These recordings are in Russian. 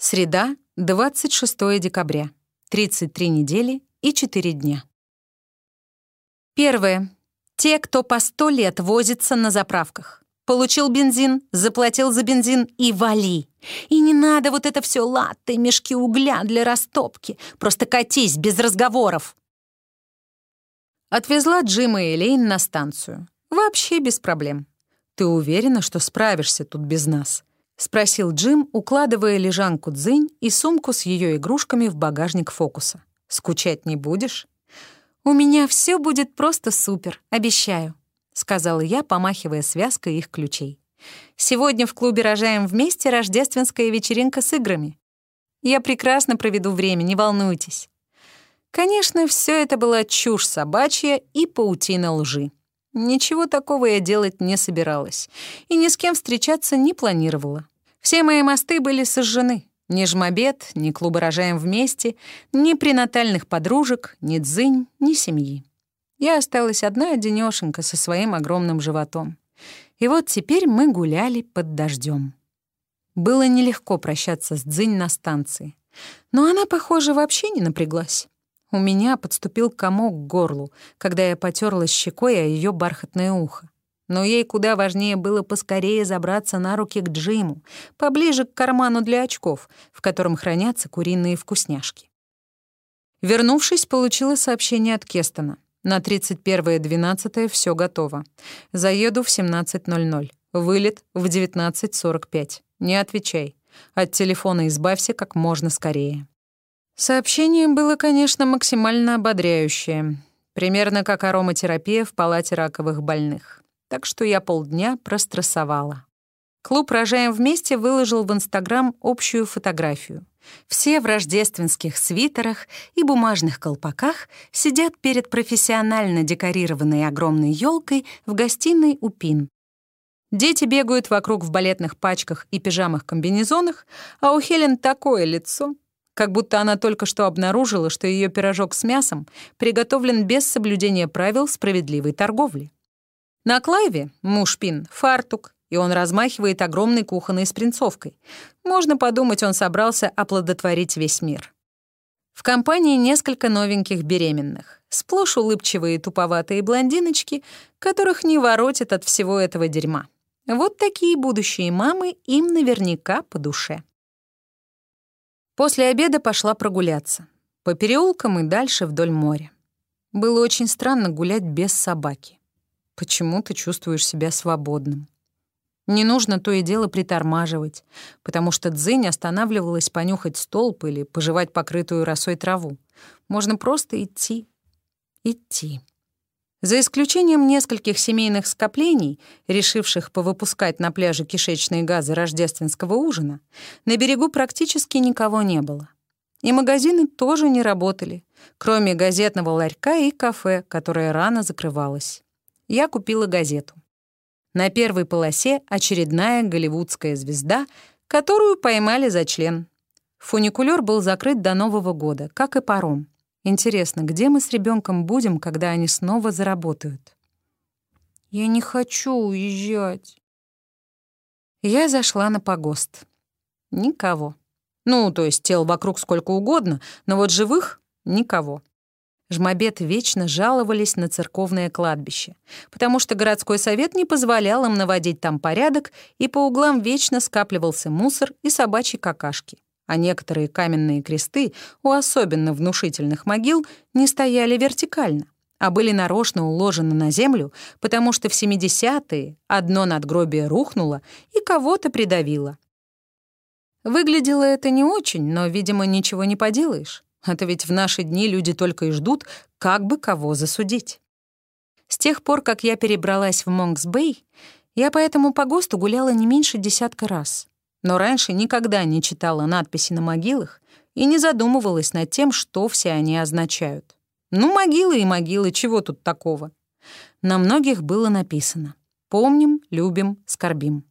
Среда, 26 декабря. 33 недели и 4 дня. Первое. Те, кто по сто лет возится на заправках. Получил бензин, заплатил за бензин и вали. И не надо вот это все латте, мешки угля для растопки. Просто катись без разговоров. Отвезла Джима и Элейн на станцию. Вообще без проблем. Ты уверена, что справишься тут без нас? — спросил Джим, укладывая лежанку дзынь и сумку с ее игрушками в багажник фокуса. «Скучать не будешь?» «У меня все будет просто супер, обещаю», — сказала я, помахивая связкой их ключей. «Сегодня в клубе «Рожаем вместе» рождественская вечеринка с играми. Я прекрасно проведу время, не волнуйтесь». Конечно, все это была чушь собачья и паутина лжи. Ничего такого я делать не собиралась и ни с кем встречаться не планировала. Все мои мосты были сожжены. Ни жмобед, ни клуба «Рожаем вместе», ни пренатальных подружек, ни дзынь, ни семьи. Я осталась одна одинёшенька со своим огромным животом. И вот теперь мы гуляли под дождем. Было нелегко прощаться с дзынь на станции. Но она, похоже, вообще не напряглась. У меня подступил комок к горлу, когда я потерлась щекой о ее бархатное ухо. Но ей куда важнее было поскорее забраться на руки к Джиму, поближе к карману для очков, в котором хранятся куриные вкусняшки. Вернувшись, получила сообщение от Кестона. На 31.12 все готово. Заеду в 17.00. Вылет в 19.45. Не отвечай. От телефона избавься как можно скорее. Сообщение было, конечно, максимально ободряющее. Примерно как ароматерапия в палате раковых больных. Так что я полдня прострессовала. Клуб «Рожаем вместе» выложил в Инстаграм общую фотографию. Все в рождественских свитерах и бумажных колпаках сидят перед профессионально декорированной огромной елкой в гостиной у Пин. Дети бегают вокруг в балетных пачках и пижамах-комбинезонах, а у Хелен такое лицо — как будто она только что обнаружила, что ее пирожок с мясом приготовлен без соблюдения правил справедливой торговли. На Клайве муж Пин фартук, и он размахивает огромной кухонной спринцовкой. Можно подумать, он собрался оплодотворить весь мир. В компании несколько новеньких беременных, сплошь улыбчивые туповатые блондиночки, которых не воротит от всего этого дерьма. Вот такие будущие мамы им наверняка по душе. После обеда пошла прогуляться. По переулкам и дальше вдоль моря. Было очень странно гулять без собаки. Почему ты чувствуешь себя свободным? Не нужно то и дело притормаживать, потому что дзынь останавливалась понюхать столб или пожевать покрытую росой траву. Можно просто идти. Идти. За исключением нескольких семейных скоплений, решивших повыпускать на пляже кишечные газы рождественского ужина, на берегу практически никого не было. И магазины тоже не работали, кроме газетного ларька и кафе, которое рано закрывалось. Я купила газету. На первой полосе очередная голливудская звезда, которую поймали за член. Фуникулер был закрыт до Нового года, как и паром. Интересно, где мы с ребенком будем, когда они снова заработают? Я не хочу уезжать. Я зашла на погост. Никого. Ну, то есть тел вокруг сколько угодно, но вот живых — никого. Жмобет вечно жаловались на церковное кладбище, потому что городской совет не позволял им наводить там порядок, и по углам вечно скапливался мусор и собачьи какашки а некоторые каменные кресты у особенно внушительных могил не стояли вертикально, а были нарочно уложены на землю, потому что в 70-е одно надгробие рухнуло и кого-то придавило. Выглядело это не очень, но, видимо, ничего не поделаешь. Это ведь в наши дни люди только и ждут, как бы кого засудить. С тех пор, как я перебралась в Монкс-Бэй, я по этому погосту гуляла не меньше десятка раз но раньше никогда не читала надписи на могилах и не задумывалась над тем, что все они означают. Ну, могилы и могилы, чего тут такого? На многих было написано «Помним, любим, скорбим».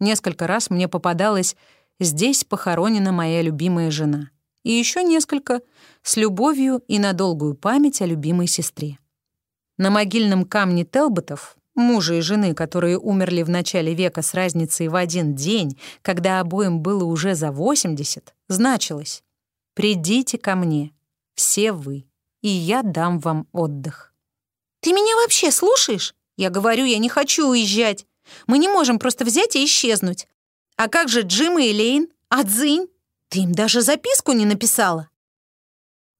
Несколько раз мне попадалось «Здесь похоронена моя любимая жена». И еще несколько «С любовью и на долгую память о любимой сестре». На могильном камне Телботов Мужа и жены, которые умерли в начале века с разницей в один день, когда обоим было уже за 80, значилось «Придите ко мне, все вы, и я дам вам отдых». «Ты меня вообще слушаешь? Я говорю, я не хочу уезжать. Мы не можем просто взять и исчезнуть. А как же Джим и Элейн? А Дзинь? Ты им даже записку не написала?»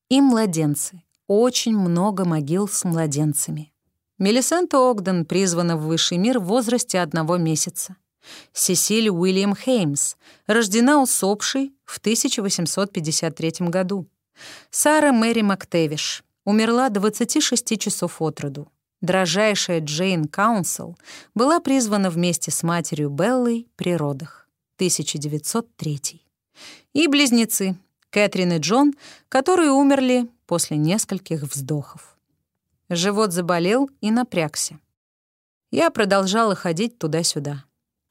И младенцы. Очень много могил с младенцами. Мелисента Огден призвана в высший мир в возрасте одного месяца. Сесиль Уильям Хеймс рождена усопшей в 1853 году. Сара Мэри Мактевиш умерла 26 часов от роду. Дрожайшая Джейн Каунсел была призвана вместе с матерью Беллой при родах. 1903. И близнецы Кэтрин и Джон, которые умерли после нескольких вздохов. Живот заболел и напрягся. Я продолжала ходить туда-сюда.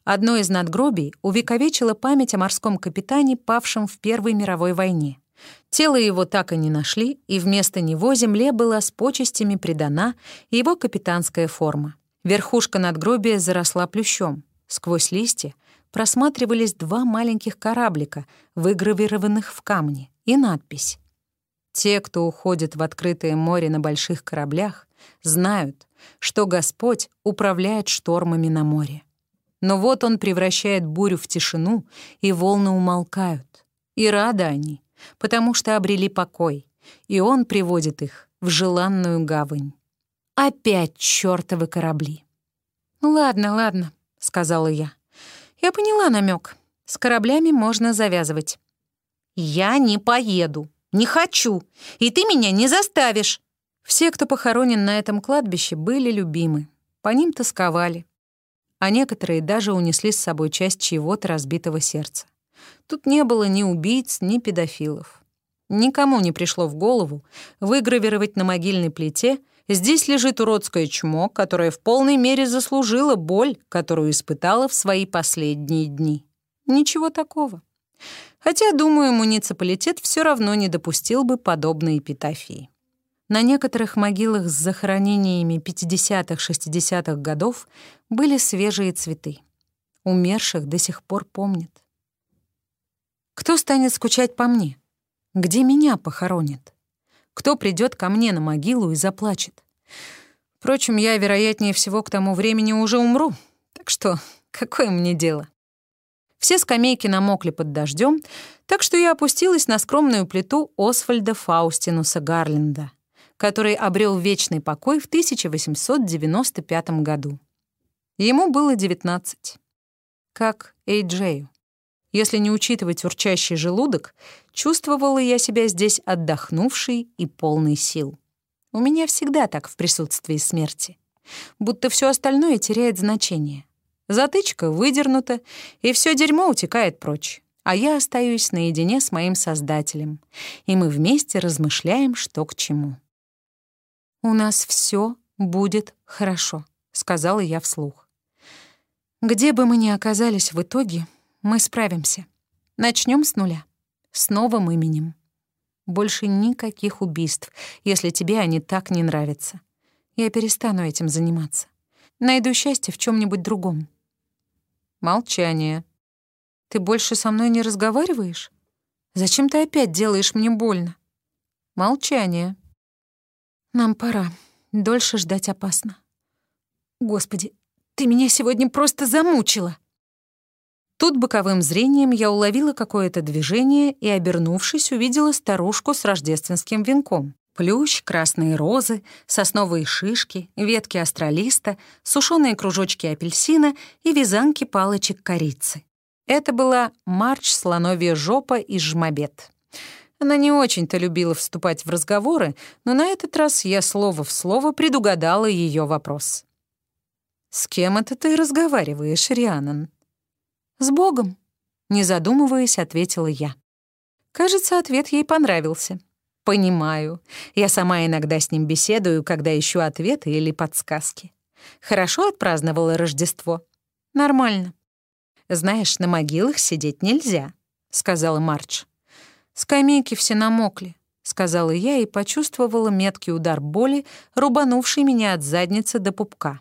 Одно из надгробий увековечило память о морском капитане, павшем в Первой мировой войне. Тело его так и не нашли, и вместо него земле была с почестями придана его капитанская форма. Верхушка надгробия заросла плющом. Сквозь листья просматривались два маленьких кораблика, выгравированных в камне, и надпись. «Те, кто уходит в открытое море на больших кораблях, знают, что Господь управляет штормами на море. Но вот Он превращает бурю в тишину, и волны умолкают. И рады они, потому что обрели покой, и Он приводит их в желанную гавань. Опять чёртовы корабли. «Ладно, ладно», — сказала я. Я поняла намек. С кораблями можно завязывать. Я не поеду. Не хочу. И ты меня не заставишь. Все, кто похоронен на этом кладбище, были любимы. По ним тосковали. А некоторые даже унесли с собой часть чьего-то разбитого сердца. Тут не было ни убийц, ни педофилов. Никому не пришло в голову выгравировать на могильной плите — Здесь лежит уродское чмо, которое в полной мере заслужило боль, которую испытала в свои последние дни. Ничего такого. Хотя, думаю, муниципалитет все равно не допустил бы подобной эпитафии. На некоторых могилах с захоронениями 50-60-х годов были свежие цветы. Умерших до сих пор помнят. Кто станет скучать по мне? Где меня похоронят? Кто придет ко мне на могилу и заплачет? Впрочем, я, вероятнее всего, к тому времени уже умру, так что какое мне дело? Все скамейки намокли под дождем, так что я опустилась на скромную плиту Освальда Фаустинуса Гарленда, который обрел вечный покой в 1895 году. Ему было 19. Как Эйджею. Если не учитывать урчащий желудок, чувствовала я себя здесь отдохнувшей и полной сил. У меня всегда так в присутствии смерти. Будто все остальное теряет значение. Затычка выдернута, и все дерьмо утекает прочь. А я остаюсь наедине с моим Создателем, и мы вместе размышляем, что к чему. «У нас все будет хорошо», — сказала я вслух. «Где бы мы ни оказались в итоге, мы справимся. Начнем с нуля. С новым именем. Больше никаких убийств, если тебе они так не нравятся. Я перестану этим заниматься. Найду счастье в чем нибудь другом. Молчание. Ты больше со мной не разговариваешь? Зачем ты опять делаешь мне больно? Молчание. Нам пора. Дольше ждать опасно. Господи, ты меня сегодня просто замучила. Тут боковым зрением я уловила какое-то движение и, обернувшись, увидела старушку с рождественским венком. Плющ, красные розы, сосновые шишки, ветки астролиста, сушеные кружочки апельсина и вязанки палочек корицы. Это была марч слоновья жопа из жмобет. Она не очень-то любила вступать в разговоры, но на этот раз я слово в слово предугадала ее вопрос. «С кем это ты разговариваешь, Рианон?» «С Богом», — не задумываясь, ответила я. Кажется, ответ ей понравился. «Понимаю. Я сама иногда с ним беседую, когда ищу ответы или подсказки. Хорошо отпраздновала Рождество?» «Нормально». «Знаешь, на могилах сидеть нельзя», — сказала Марч. «Скамейки все намокли», — сказала я и почувствовала меткий удар боли, рубанувший меня от задницы до пупка.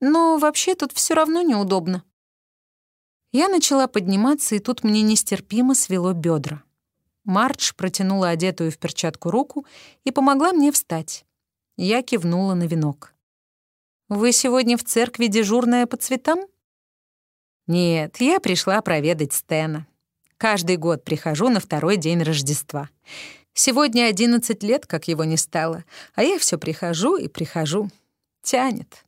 Но вообще тут все равно неудобно. Я начала подниматься, и тут мне нестерпимо свело бедра. Мардж протянула одетую в перчатку руку и помогла мне встать. Я кивнула на венок. «Вы сегодня в церкви дежурная по цветам?» «Нет, я пришла проведать Стена. Каждый год прихожу на второй день Рождества. Сегодня 11 лет, как его не стало, а я все прихожу и прихожу. Тянет».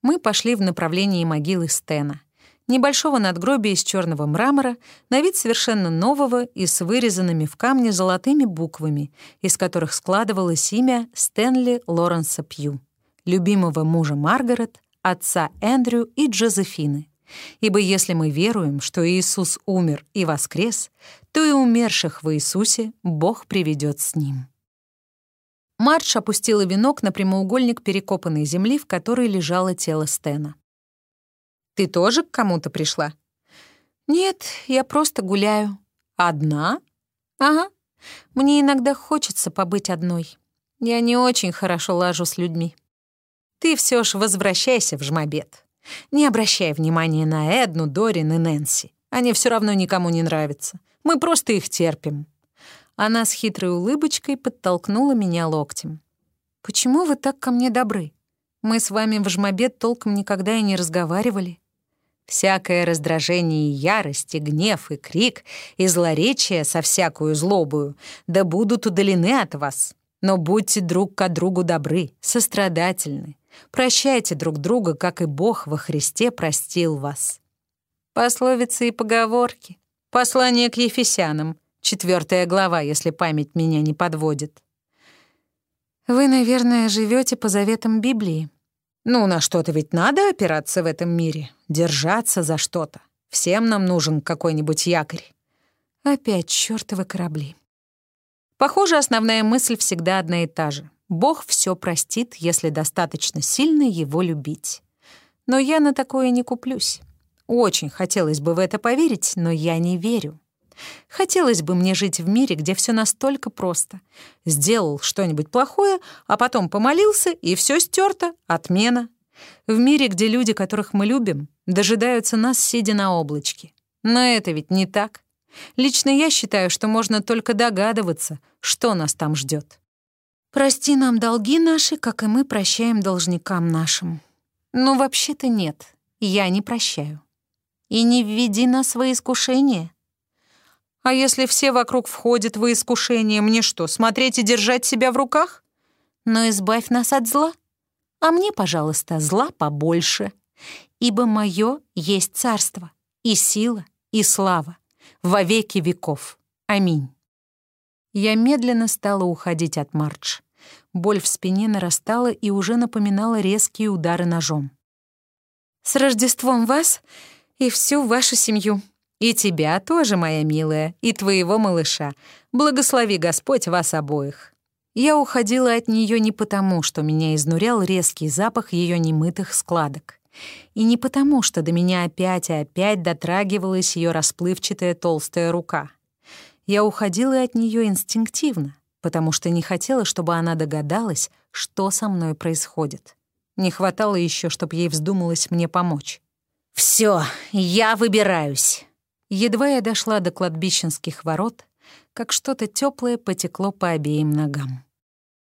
Мы пошли в направлении могилы Стена небольшого надгробия из черного мрамора, на вид совершенно нового и с вырезанными в камне золотыми буквами, из которых складывалось имя Стэнли Лоренса Пью, любимого мужа Маргарет, отца Эндрю и Джозефины. Ибо если мы веруем, что Иисус умер и воскрес, то и умерших в Иисусе Бог приведет с ним. Мардж опустила венок на прямоугольник перекопанной земли, в которой лежало тело Стена. Ты тоже к кому-то пришла? Нет, я просто гуляю. Одна? Ага. Мне иногда хочется побыть одной. Я не очень хорошо лажу с людьми. Ты все ж возвращайся в жмобед. Не обращай внимания на Эдну, Дорин и Нэнси. Они все равно никому не нравятся. Мы просто их терпим. Она с хитрой улыбочкой подтолкнула меня локтем. «Почему вы так ко мне добры? Мы с вами в жмобед толком никогда и не разговаривали». Всякое раздражение и ярость, и гнев, и крик, и злоречие со всякую злобою, да будут удалены от вас. Но будьте друг к другу добры, сострадательны. Прощайте друг друга, как и Бог во Христе простил вас. Пословицы и поговорки. Послание к Ефесянам, четвертая глава, если память меня не подводит. Вы, наверное, живете по заветам Библии. Ну, на что-то ведь надо опираться в этом мире, держаться за что-то. Всем нам нужен какой-нибудь якорь. Опять чёртовы корабли. Похоже, основная мысль всегда одна и та же. Бог все простит, если достаточно сильно его любить. Но я на такое не куплюсь. Очень хотелось бы в это поверить, но я не верю. Хотелось бы мне жить в мире, где все настолько просто. Сделал что-нибудь плохое, а потом помолился, и все стерто, отмена. В мире, где люди, которых мы любим, дожидаются нас, сидя на облачке. Но это ведь не так. Лично я считаю, что можно только догадываться, что нас там ждет. Прости нам долги наши, как и мы прощаем должникам нашим. Ну, вообще-то нет, я не прощаю. И не введи нас в искушение, а если все вокруг входят во искушение, мне что, смотреть и держать себя в руках? Но избавь нас от зла. А мне, пожалуйста, зла побольше. Ибо мое есть царство, и сила, и слава, во веки веков. Аминь. Я медленно стала уходить от Мардж. Боль в спине нарастала и уже напоминала резкие удары ножом. «С Рождеством вас и всю вашу семью!» И тебя тоже, моя милая, и твоего малыша. Благослови Господь вас обоих». Я уходила от нее не потому, что меня изнурял резкий запах ее немытых складок, и не потому, что до меня опять и опять дотрагивалась ее расплывчатая толстая рука. Я уходила от нее инстинктивно, потому что не хотела, чтобы она догадалась, что со мной происходит. Не хватало еще, чтобы ей вздумалось мне помочь. Все, я выбираюсь», Едва я дошла до кладбищенских ворот, как что-то теплое потекло по обеим ногам.